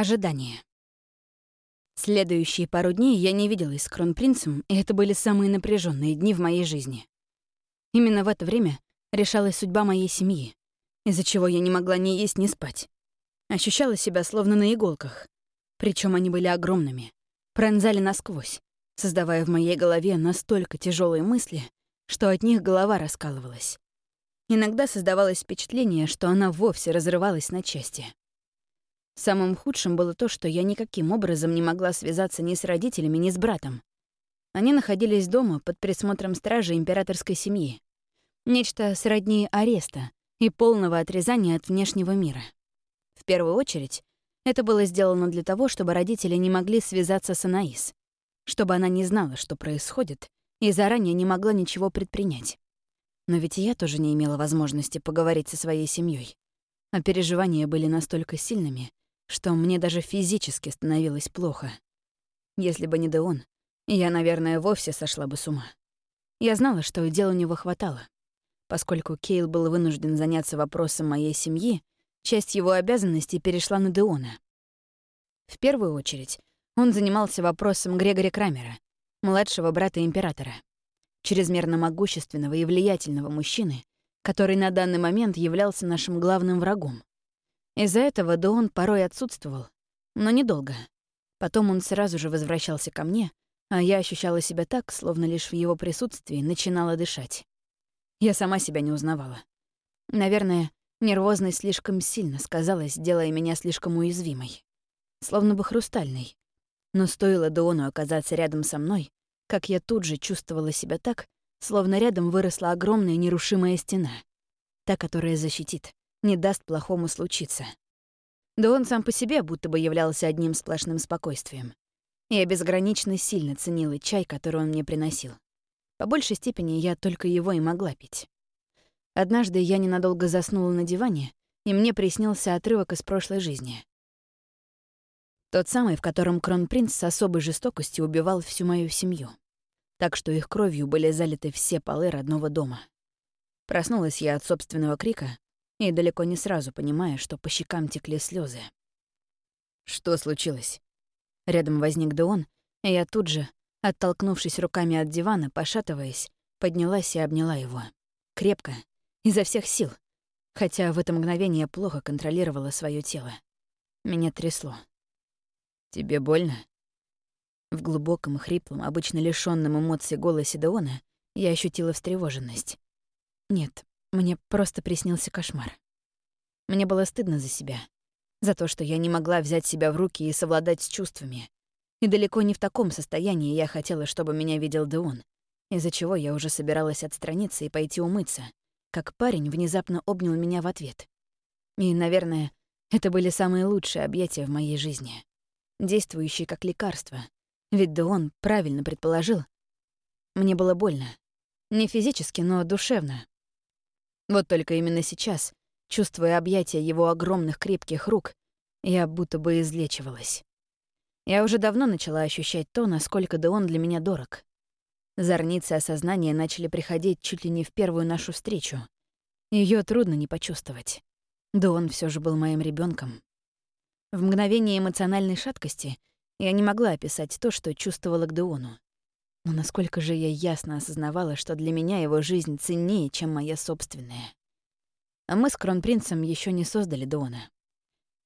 Ожидание. Следующие пару дней я не виделась с кронпринцем, и это были самые напряженные дни в моей жизни. Именно в это время решалась судьба моей семьи, из-за чего я не могла ни есть, ни спать. Ощущала себя словно на иголках. Причем они были огромными, пронзали насквозь, создавая в моей голове настолько тяжелые мысли, что от них голова раскалывалась. Иногда создавалось впечатление, что она вовсе разрывалась на части. Самым худшим было то, что я никаким образом не могла связаться ни с родителями, ни с братом. Они находились дома под присмотром стражи императорской семьи. Нечто сродни ареста и полного отрезания от внешнего мира. В первую очередь, это было сделано для того, чтобы родители не могли связаться с Анаис, чтобы она не знала, что происходит, и заранее не могла ничего предпринять. Но ведь я тоже не имела возможности поговорить со своей семьей, а переживания были настолько сильными, что мне даже физически становилось плохо. Если бы не Деон, я, наверное, вовсе сошла бы с ума. Я знала, что дел у него хватало. Поскольку Кейл был вынужден заняться вопросом моей семьи, часть его обязанностей перешла на Деона. В первую очередь он занимался вопросом Грегори Крамера, младшего брата императора, чрезмерно могущественного и влиятельного мужчины, который на данный момент являлся нашим главным врагом. Из-за этого Доон порой отсутствовал, но недолго. Потом он сразу же возвращался ко мне, а я ощущала себя так, словно лишь в его присутствии начинала дышать. Я сама себя не узнавала. Наверное, нервозность слишком сильно сказалась, делая меня слишком уязвимой. Словно бы хрустальной. Но стоило Доону оказаться рядом со мной, как я тут же чувствовала себя так, словно рядом выросла огромная нерушимая стена. Та, которая защитит, не даст плохому случиться. Да он сам по себе будто бы являлся одним сплошным спокойствием. Я безгранично сильно ценила чай, который он мне приносил. По большей степени я только его и могла пить. Однажды я ненадолго заснула на диване, и мне приснился отрывок из прошлой жизни. Тот самый, в котором кронпринц с особой жестокостью убивал всю мою семью. Так что их кровью были залиты все полы родного дома. Проснулась я от собственного крика, и далеко не сразу понимая, что по щекам текли слезы. «Что случилось?» Рядом возник Деон, и я тут же, оттолкнувшись руками от дивана, пошатываясь, поднялась и обняла его. Крепко, изо всех сил, хотя в это мгновение плохо контролировала свое тело. Меня трясло. «Тебе больно?» В глубоком, хриплом, обычно лишённом эмоций голосе Деона я ощутила встревоженность. Нет, мне просто приснился кошмар. Мне было стыдно за себя, за то, что я не могла взять себя в руки и совладать с чувствами. И далеко не в таком состоянии я хотела, чтобы меня видел Деон, из-за чего я уже собиралась отстраниться и пойти умыться, как парень внезапно обнял меня в ответ. И, наверное, это были самые лучшие объятия в моей жизни, действующие как лекарство. Ведь Деон правильно предположил. Мне было больно. Не физически, но душевно, вот только именно сейчас, чувствуя объятия его огромных крепких рук, я будто бы излечивалась. Я уже давно начала ощущать то, насколько да он для меня дорог. Зорницы осознания начали приходить чуть ли не в первую нашу встречу. Ее трудно не почувствовать. Да он все же был моим ребенком. В мгновение эмоциональной шаткости я не могла описать то, что чувствовала к Деону. Но насколько же я ясно осознавала, что для меня его жизнь ценнее, чем моя собственная. А мы с кронпринцем еще не создали Дона.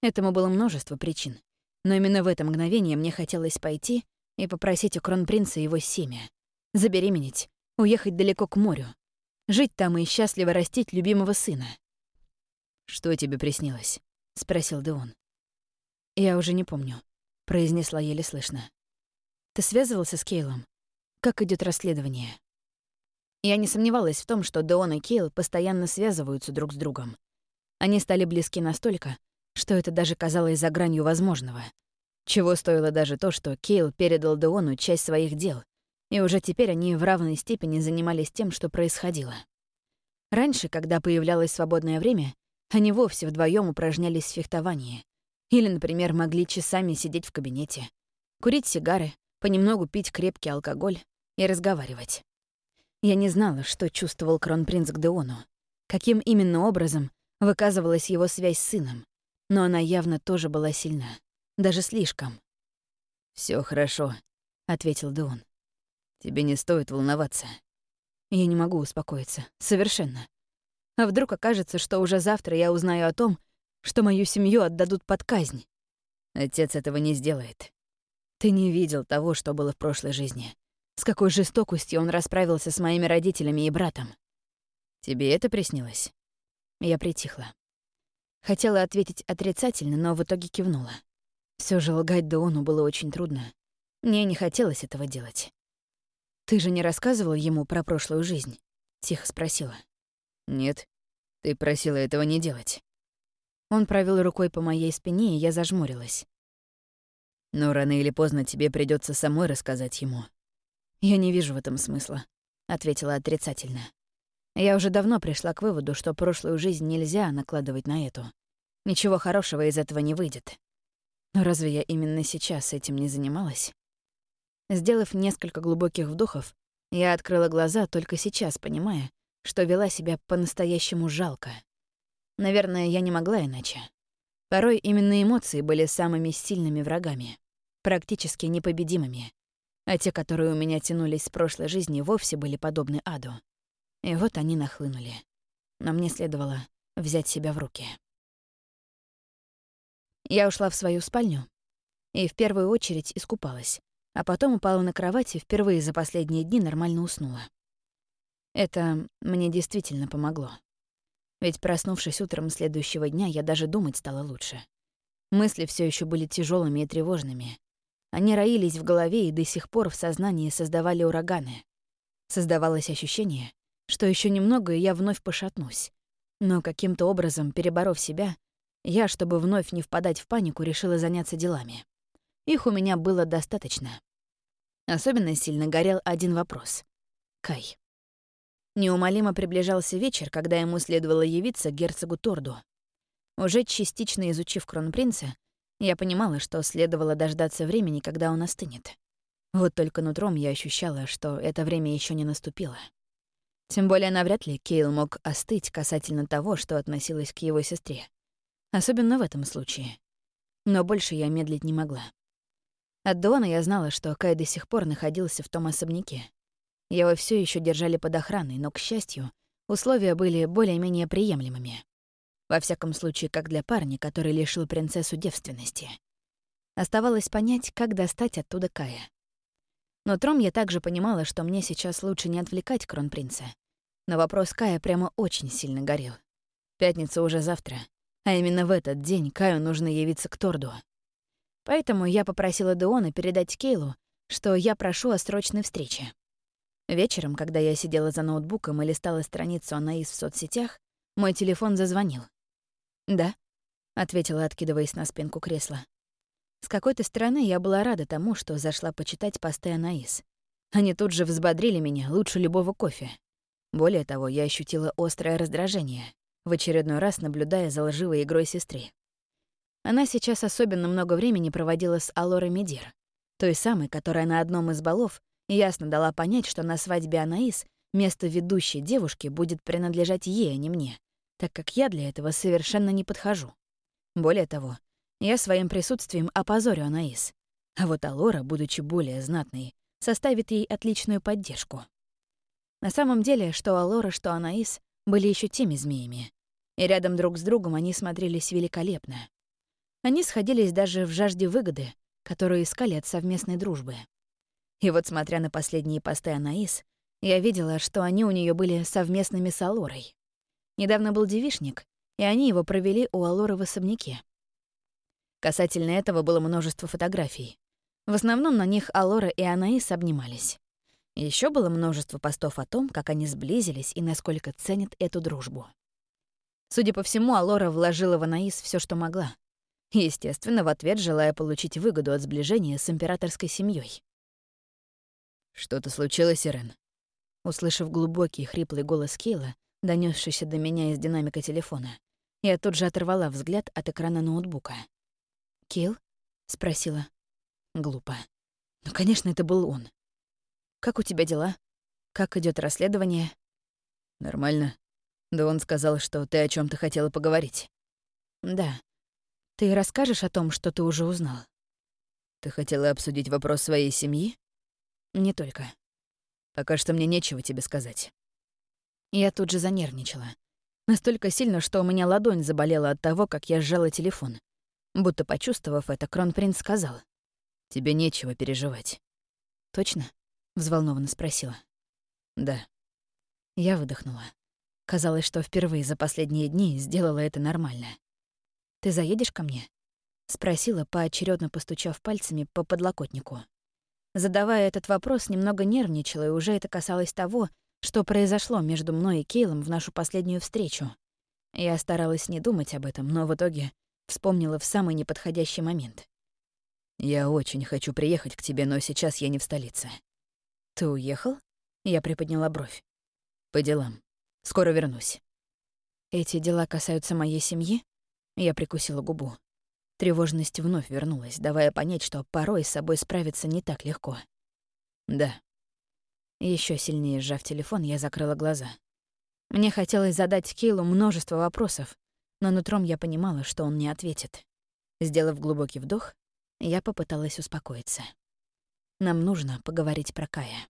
Этому было множество причин. Но именно в это мгновение мне хотелось пойти и попросить у кронпринца его семя. Забеременеть, уехать далеко к морю. Жить там и счастливо растить любимого сына. «Что тебе приснилось?» — спросил Деон. «Я уже не помню», — произнесла еле слышно. «Ты связывался с Кейлом? Как идет расследование. Я не сомневалась в том, что Деон и Кейл постоянно связываются друг с другом. Они стали близки настолько, что это даже казалось за гранью возможного. Чего стоило даже то, что Кейл передал Деону часть своих дел, и уже теперь они в равной степени занимались тем, что происходило. Раньше, когда появлялось свободное время, они вовсе вдвоем упражнялись в фехтовании. Или, например, могли часами сидеть в кабинете, курить сигары, понемногу пить крепкий алкоголь и разговаривать. Я не знала, что чувствовал кронпринц к Деону, каким именно образом выказывалась его связь с сыном, но она явно тоже была сильна. Даже слишком. Все хорошо», — ответил Деон. «Тебе не стоит волноваться». Я не могу успокоиться. Совершенно. А вдруг окажется, что уже завтра я узнаю о том, что мою семью отдадут под казнь? Отец этого не сделает. Ты не видел того, что было в прошлой жизни. С какой жестокостью он расправился с моими родителями и братом. Тебе это приснилось? Я притихла. Хотела ответить отрицательно, но в итоге кивнула. Все же лгать Дону было очень трудно. Мне не хотелось этого делать. «Ты же не рассказывал ему про прошлую жизнь?» — тихо спросила. «Нет, ты просила этого не делать». Он провел рукой по моей спине, и я зажмурилась. «Но рано или поздно тебе придется самой рассказать ему». «Я не вижу в этом смысла», — ответила отрицательно. Я уже давно пришла к выводу, что прошлую жизнь нельзя накладывать на эту. Ничего хорошего из этого не выйдет. Но разве я именно сейчас этим не занималась? Сделав несколько глубоких вдохов, я открыла глаза только сейчас, понимая, что вела себя по-настоящему жалко. Наверное, я не могла иначе. Порой именно эмоции были самыми сильными врагами, практически непобедимыми, а те, которые у меня тянулись с прошлой жизни, вовсе были подобны аду. И вот они нахлынули. Но мне следовало взять себя в руки. Я ушла в свою спальню и в первую очередь искупалась, а потом упала на кровать и впервые за последние дни нормально уснула. Это мне действительно помогло. Ведь проснувшись утром следующего дня, я даже думать стала лучше. Мысли все еще были тяжелыми и тревожными. Они роились в голове и до сих пор в сознании создавали ураганы. Создавалось ощущение, что еще немного, и я вновь пошатнусь. Но каким-то образом, переборов себя, я, чтобы вновь не впадать в панику, решила заняться делами. Их у меня было достаточно. Особенно сильно горел один вопрос. Кай. Неумолимо приближался вечер, когда ему следовало явиться герцогу Торду. Уже частично изучив кронпринца, я понимала, что следовало дождаться времени, когда он остынет. Вот только нутром я ощущала, что это время еще не наступило. Тем более навряд ли Кейл мог остыть касательно того, что относилось к его сестре. Особенно в этом случае. Но больше я медлить не могла. От Дона я знала, что Кай до сих пор находился в том особняке. Его все еще держали под охраной, но, к счастью, условия были более-менее приемлемыми. Во всяком случае, как для парня, который лишил принцессу девственности. Оставалось понять, как достать оттуда Кая. Но тром я также понимала, что мне сейчас лучше не отвлекать кронпринца. Но вопрос Кая прямо очень сильно горел. Пятница уже завтра, а именно в этот день Каю нужно явиться к Торду. Поэтому я попросила Деона передать Кейлу, что я прошу о срочной встрече. Вечером, когда я сидела за ноутбуком и листала страницу Анаис в соцсетях, мой телефон зазвонил. «Да», — ответила, откидываясь на спинку кресла. С какой-то стороны я была рада тому, что зашла почитать посты Анаис. Они тут же взбодрили меня лучше любого кофе. Более того, я ощутила острое раздражение, в очередной раз наблюдая за лживой игрой сестры. Она сейчас особенно много времени проводила с Алорой Медир, той самой, которая на одном из балов ясно дала понять, что на свадьбе Анаис место ведущей девушки будет принадлежать ей, а не мне, так как я для этого совершенно не подхожу. Более того, я своим присутствием опозорю Анаис, а вот Алора, будучи более знатной, составит ей отличную поддержку. На самом деле, что Алора, что Анаис были еще теми змеями, и рядом друг с другом они смотрелись великолепно. Они сходились даже в жажде выгоды, которую искали от совместной дружбы. И вот, смотря на последние посты Анаис, я видела, что они у нее были совместными с Алорой. Недавно был девишник, и они его провели у Алоры в особняке. Касательно этого было множество фотографий. В основном на них Алора и Анаис обнимались. Еще было множество постов о том, как они сблизились и насколько ценят эту дружбу. Судя по всему, Алора вложила в Анаис все, что могла. Естественно, в ответ желая получить выгоду от сближения с императорской семьей. «Что-то случилось, Ирен?» Услышав глубокий хриплый голос Кейла, донесшийся до меня из динамика телефона, я тут же оторвала взгляд от экрана ноутбука. «Кейл?» — спросила. Глупо. Ну, конечно, это был он. «Как у тебя дела? Как идет расследование?» «Нормально. Да он сказал, что ты о чем то хотела поговорить». «Да. Ты расскажешь о том, что ты уже узнал?» Ты хотела обсудить вопрос своей семьи? Не только. Пока что мне нечего тебе сказать. Я тут же занервничала. Настолько сильно, что у меня ладонь заболела от того, как я сжала телефон. Будто почувствовав это, кронпринц сказал. «Тебе нечего переживать». «Точно?» — взволнованно спросила. «Да». Я выдохнула. Казалось, что впервые за последние дни сделала это нормально. «Ты заедешь ко мне?» — спросила, поочередно постучав пальцами по подлокотнику. Задавая этот вопрос, немного нервничала, и уже это касалось того, что произошло между мной и Кейлом в нашу последнюю встречу. Я старалась не думать об этом, но в итоге вспомнила в самый неподходящий момент. «Я очень хочу приехать к тебе, но сейчас я не в столице». «Ты уехал?» Я приподняла бровь. «По делам. Скоро вернусь». «Эти дела касаются моей семьи?» Я прикусила губу. Тревожность вновь вернулась, давая понять, что порой с собой справиться не так легко. «Да», еще сильнее сжав телефон, я закрыла глаза. Мне хотелось задать Кейлу множество вопросов, но нутром я понимала, что он не ответит. Сделав глубокий вдох, я попыталась успокоиться. Нам нужно поговорить про Кая.